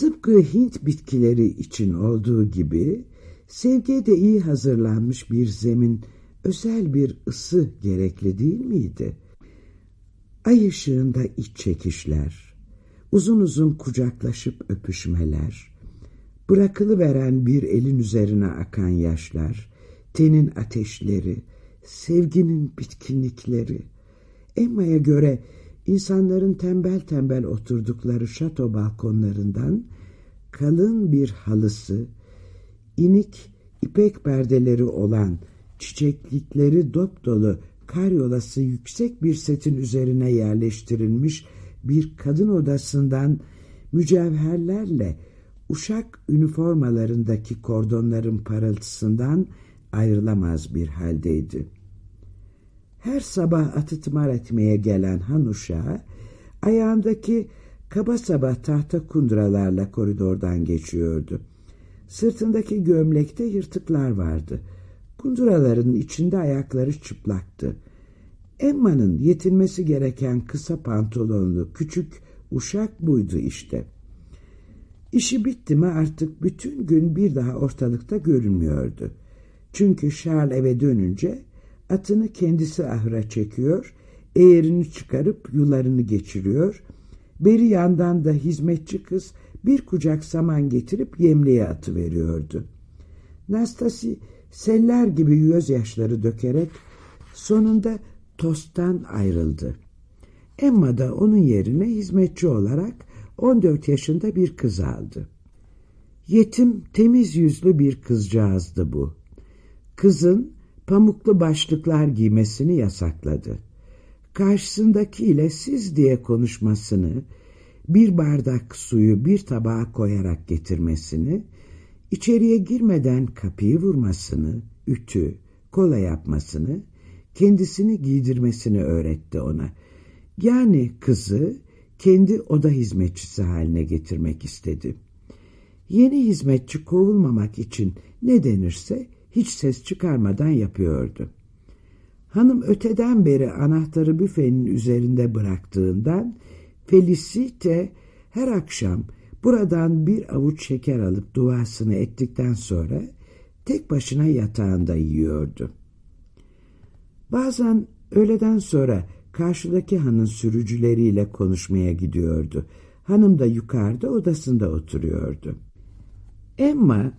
Tıpkı Hint bitkileri için olduğu gibi sevgiye de iyi hazırlanmış bir zemin, özel bir ısı gerekli değil miydi? Ay ışığında iç çekişler, uzun uzun kucaklaşıp öpüşmeler, bırakılıveren bir elin üzerine akan yaşlar, tenin ateşleri, sevginin bitkinlikleri. Emma'ya göre insanların tembel tembel oturdukları şato balkonlarından kalın bir halısı, inik ipek perdeleri olan çiçeklikleri dop dolu karyolası yüksek bir setin üzerine yerleştirilmiş bir kadın odasından mücevherlerle uşak üniformalarındaki kordonların parıltısından ayrılamaz bir haldeydi. Her sabah atı tımar etmeye gelen han uşağı ayağındaki kaba saba tahta kunduralarla koridordan geçiyordu. Sırtındaki gömlekte yırtıklar vardı. Kunduraların içinde ayakları çıplaktı. Emma'nın yetinmesi gereken kısa pantolonlu küçük uşak buydu işte. İşi bitti mi artık bütün gün bir daha ortalıkta görünmüyordu. Çünkü Charles eve dönünce atını kendisi ahıra çekiyor, eğerini çıkarıp yularını geçiriyor, beri yandan da hizmetçi kız bir kucak saman getirip yemliğe atı veriyordu. Nastasi seller gibi gözyaşları dökerek sonunda tosttan ayrıldı. Emma da onun yerine hizmetçi olarak 14 yaşında bir kız aldı. Yetim, temiz yüzlü bir kızcağızdı bu. Kızın pamuklu başlıklar giymesini yasakladı. Karşısındakiyle siz diye konuşmasını, bir bardak suyu bir tabağa koyarak getirmesini, içeriye girmeden kapıyı vurmasını, ütü, kola yapmasını, kendisini giydirmesini öğretti ona. Yani kızı kendi oda hizmetçisi haline getirmek istedi. Yeni hizmetçi kovulmamak için ne denirse hiç ses çıkarmadan yapıyordu. Hanım öteden beri anahtarı büfenin üzerinde bıraktığından Felicite her akşam buradan bir avuç şeker alıp duasını ettikten sonra tek başına yatağında yiyordu. Bazen öğleden sonra karşıdaki hanın sürücüleriyle konuşmaya gidiyordu. Hanım da yukarıda odasında oturuyordu. Emma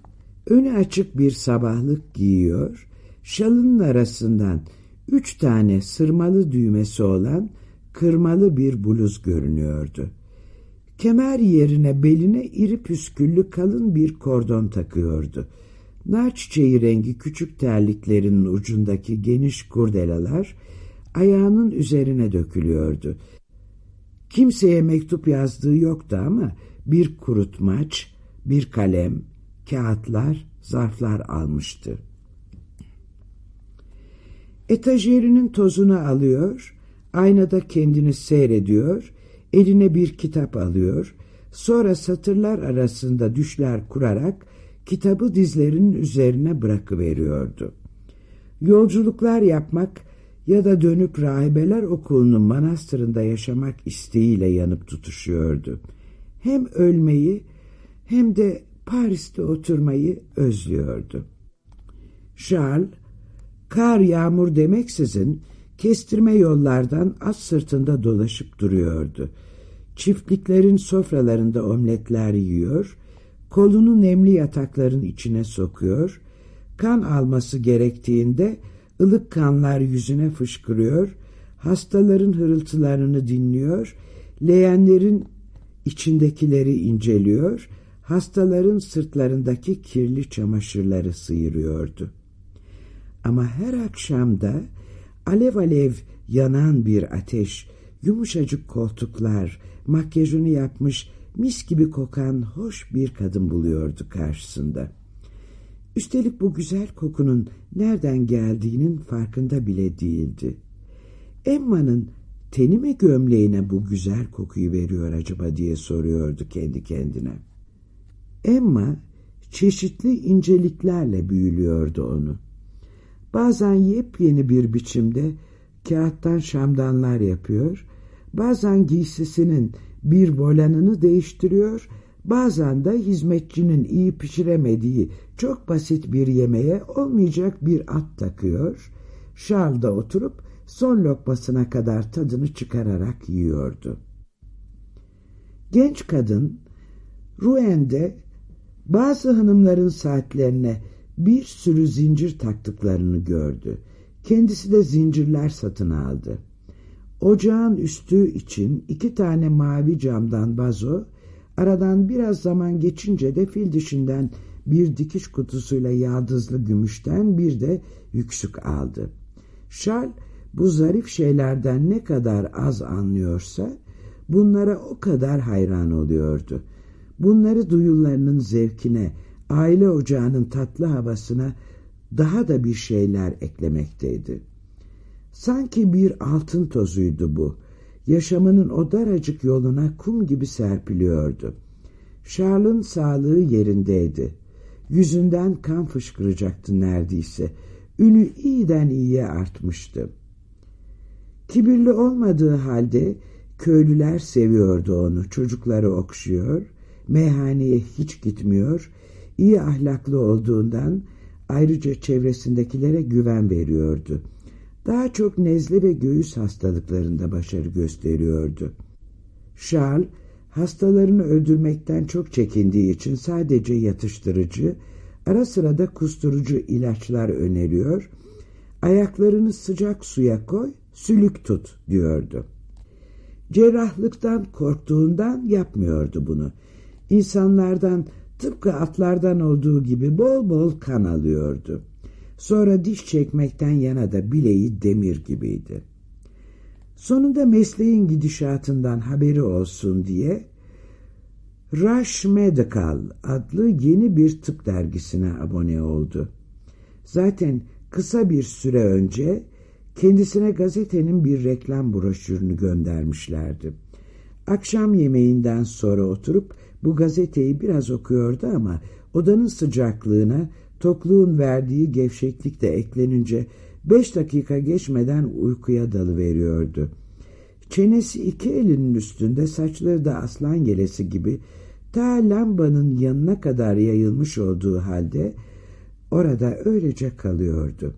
önü açık bir sabahlık giyiyor, şalının arasından üç tane sırmalı düğmesi olan kırmalı bir bluz görünüyordu. Kemer yerine beline iri püsküllü kalın bir kordon takıyordu. Nar çiçeği rengi küçük terliklerinin ucundaki geniş kurdelalar ayağının üzerine dökülüyordu. Kimseye mektup yazdığı yoktu ama bir kurutmaç, bir kalem, kağıtlar, zarflar almıştı. Etajerinin tozunu alıyor, aynada kendini seyrediyor, eline bir kitap alıyor, sonra satırlar arasında düşler kurarak kitabı dizlerinin üzerine bırakıveriyordu. Yolculuklar yapmak ya da dönüp rahibeler okulunun manastırında yaşamak isteğiyle yanıp tutuşuyordu. Hem ölmeyi hem de Paris'te oturmayı özlüyordu. Charles, kar yağmur demeksizin kestirme yollardan at sırtında dolaşıp duruyordu. Çiftliklerin sofralarında omletler yiyor, kolunu nemli yatakların içine sokuyor, kan alması gerektiğinde ılık kanlar yüzüne fışkırıyor, hastaların hırıltılarını dinliyor, leğenlerin içindekileri inceliyor, hastaların sırtlarındaki kirli çamaşırları sıyırıyordu. Ama her akşamda alev alev yanan bir ateş, yumuşacık koltuklar, makyajını yapmış, mis gibi kokan hoş bir kadın buluyordu karşısında. Üstelik bu güzel kokunun nereden geldiğinin farkında bile değildi. Emma'nın teni mi gömleğine bu güzel kokuyu veriyor acaba diye soruyordu kendi kendine. Emma çeşitli inceliklerle büyülüyordu onu. Bazen yepyeni bir biçimde kağıttan şamdanlar yapıyor, bazen giysisinin bir volanını değiştiriyor, Bazen de hizmetçinin iyi pişiremediği çok basit bir yemeğe olmayacak bir at takıyor, şalda oturup son lokmasına kadar tadını çıkararak yiyordu. Genç kadın Rouen'de bazı hanımların saatlerine bir sürü zincir taktıklarını gördü. Kendisi de zincirler satın aldı. Ocağın üstü için iki tane mavi camdan vazo, aradan biraz zaman geçince de fil dişinden bir dikiş kutusuyla yaldızlı gümüşten bir de yüksük aldı. Charles bu zarif şeylerden ne kadar az anlıyorsa bunlara o kadar hayran oluyordu. Bunları duyularının zevkine, aile ocağının tatlı havasına daha da bir şeyler eklemekteydi. Sanki bir altın tozuydu bu. Yaşamının o daracık yoluna kum gibi serpiliyordu. Charles'ın sağlığı yerindeydi. Yüzünden kan fışkıracaktı neredeyse. Ünü iyiden iyiye artmıştı. Kibirli olmadığı halde köylüler seviyordu onu. Çocukları okşuyor, meyhaneye hiç gitmiyor, iyi ahlaklı olduğundan ayrıca çevresindekilere güven veriyordu. Daha çok nezle ve göğüs hastalıklarında başarı gösteriyordu. Charles, hastalarını öldürmekten çok çekindiği için sadece yatıştırıcı, ara sıra da kusturucu ilaçlar öneriyor, ayaklarını sıcak suya koy, sülük tut diyordu. Cerrahlıktan korktuğundan yapmıyordu bunu. İnsanlardan tıpkı atlardan olduğu gibi bol bol kan alıyordu. Sonra diş çekmekten yana da bileği demir gibiydi. Sonunda mesleğin gidişatından haberi olsun diye Rush Medical adlı yeni bir tıp dergisine abone oldu. Zaten kısa bir süre önce kendisine gazetenin bir reklam broşürünü göndermişlerdi. Akşam yemeğinden sonra oturup bu gazeteyi biraz okuyordu ama odanın sıcaklığına tokluğun verdiği gevşeklik de eklenince beş dakika geçmeden uykuya dalıveriyordu. Çenesi iki elinin üstünde saçları da aslan yelesi gibi ta lambanın yanına kadar yayılmış olduğu halde orada öylece kalıyordu.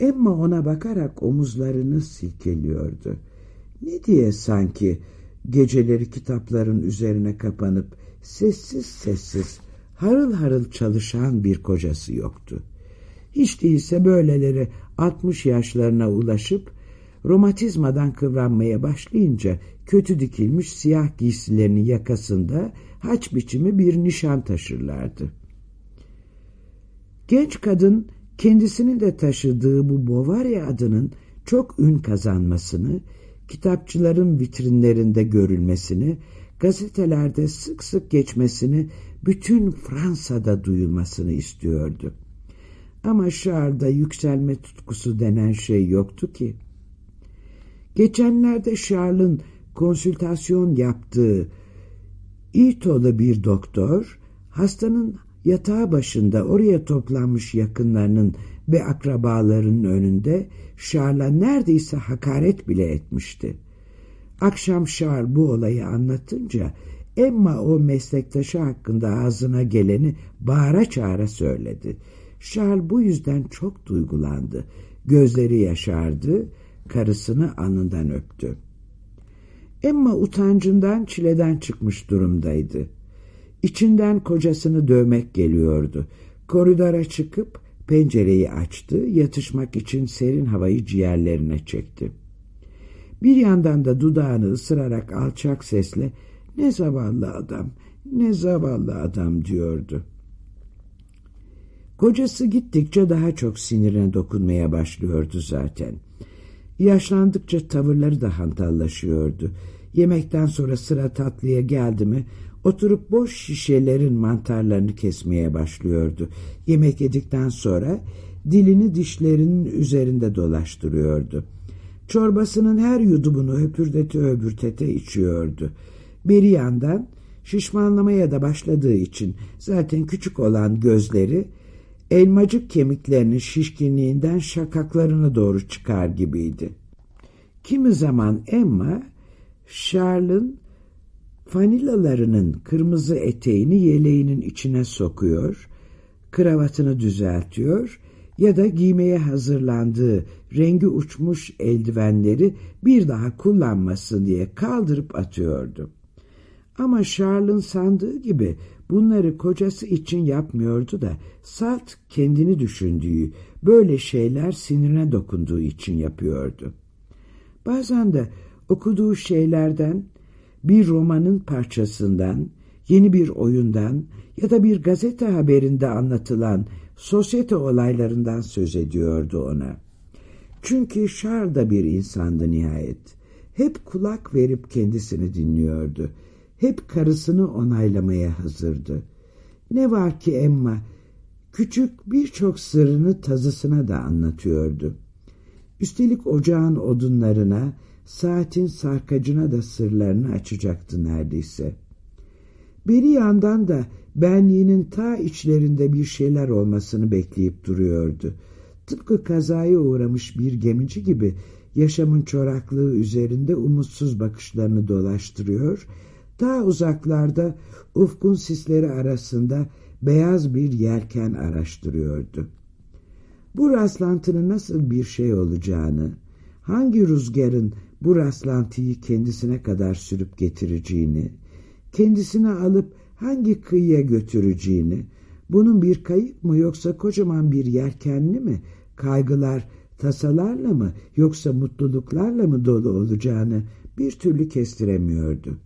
Emma ona bakarak omuzlarını silkeliyordu. Ne diye sanki geceleri kitapların üzerine kapanıp sessiz sessiz harıl harıl çalışan bir kocası yoktu. Hiç değilse böyleleri 60 yaşlarına ulaşıp romatizmadan kıvranmaya başlayınca kötü dikilmiş siyah giysilerinin yakasında haç biçimi bir nişan taşırlardı. Genç kadın kendisinin de taşıdığı bu Bovarya adının çok ün kazanmasını, kitapçıların vitrinlerinde görülmesini, gazetelerde sık sık geçmesini, bütün Fransa'da duyulmasını istiyordu. Ama Charles'da yükselme tutkusu denen şey yoktu ki. Geçenlerde Charles'ın konsültasyon yaptığı İtolu bir doktor, hastanın yatağı başında oraya toplanmış yakınlarının ve akrabalarının önünde Charles'a neredeyse hakaret bile etmişti. Akşam Charles bu olayı anlatınca Emma o meslektaşı hakkında ağzına geleni bağıra çağıra söyledi. Charles bu yüzden çok duygulandı. Gözleri yaşardı, karısını anından öptü. Emma utancından çileden çıkmış durumdaydı. İçinden kocasını dövmek geliyordu. Koridora çıkıp pencereyi açtı, yatışmak için serin havayı ciğerlerine çekti. Bir yandan da dudağını ısırarak alçak sesle ne zavallı adam, ne zavallı adam diyordu. Kocası gittikçe daha çok sinirine dokunmaya başlıyordu zaten. Yaşlandıkça tavırları da hantallaşıyordu. Yemekten sonra sıra tatlıya geldi mi oturup boş şişelerin mantarlarını kesmeye başlıyordu. Yemek yedikten sonra dilini dişlerinin üzerinde dolaştırıyordu. Çorbasının her yudumunu höpürdete höpürtete içiyordu. Bir yandan şişmanlamaya da başladığı için zaten küçük olan gözleri elmacık kemiklerinin şişkinliğinden şakaklarına doğru çıkar gibiydi. Kimi zaman Emma, Charles'ın fanilalarının kırmızı eteğini yeleğinin içine sokuyor, kravatını düzeltiyor ya da giymeye hazırlandığı rengi uçmuş eldivenleri bir daha kullanmasın diye kaldırıp atıyordu. Ama Charles'ın sandığı gibi bunları kocası için yapmıyordu da salt kendini düşündüğü, böyle şeyler sinirine dokunduğu için yapıyordu. Bazen de okuduğu şeylerden, bir romanın parçasından, yeni bir oyundan ya da bir gazete haberinde anlatılan sosyete olaylarından söz ediyordu ona. Çünkü Charles da bir insandı nihayet. Hep kulak verip kendisini dinliyordu. Hep karısını onaylamaya hazırdı. Ne var ki Emma, küçük birçok sırrını tazısına da anlatıyordu. Üstelik ocağın odunlarına, saatin sarkacına da sırlarını açacaktı neredeyse. Bir yandan da benliğinin ta içlerinde bir şeyler olmasını bekleyip duruyordu. Tıpkı kazaya uğramış bir gemici gibi yaşamın çoraklığı üzerinde umutsuz bakışlarını dolaştırıyor, ta uzaklarda ufkun sisleri arasında beyaz bir yelken araştırıyordu. Bu rastlantının nasıl bir şey olacağını, hangi rüzgarın bu rastlantıyı kendisine kadar sürüp getireceğini, kendisine alıp hangi kıyıya götüreceğini, bunun bir kayık mı yoksa kocaman bir yelkenli mi, kaygılar, tasalarla mı yoksa mutluluklarla mı dolu olacağını bir türlü kestiremiyordu.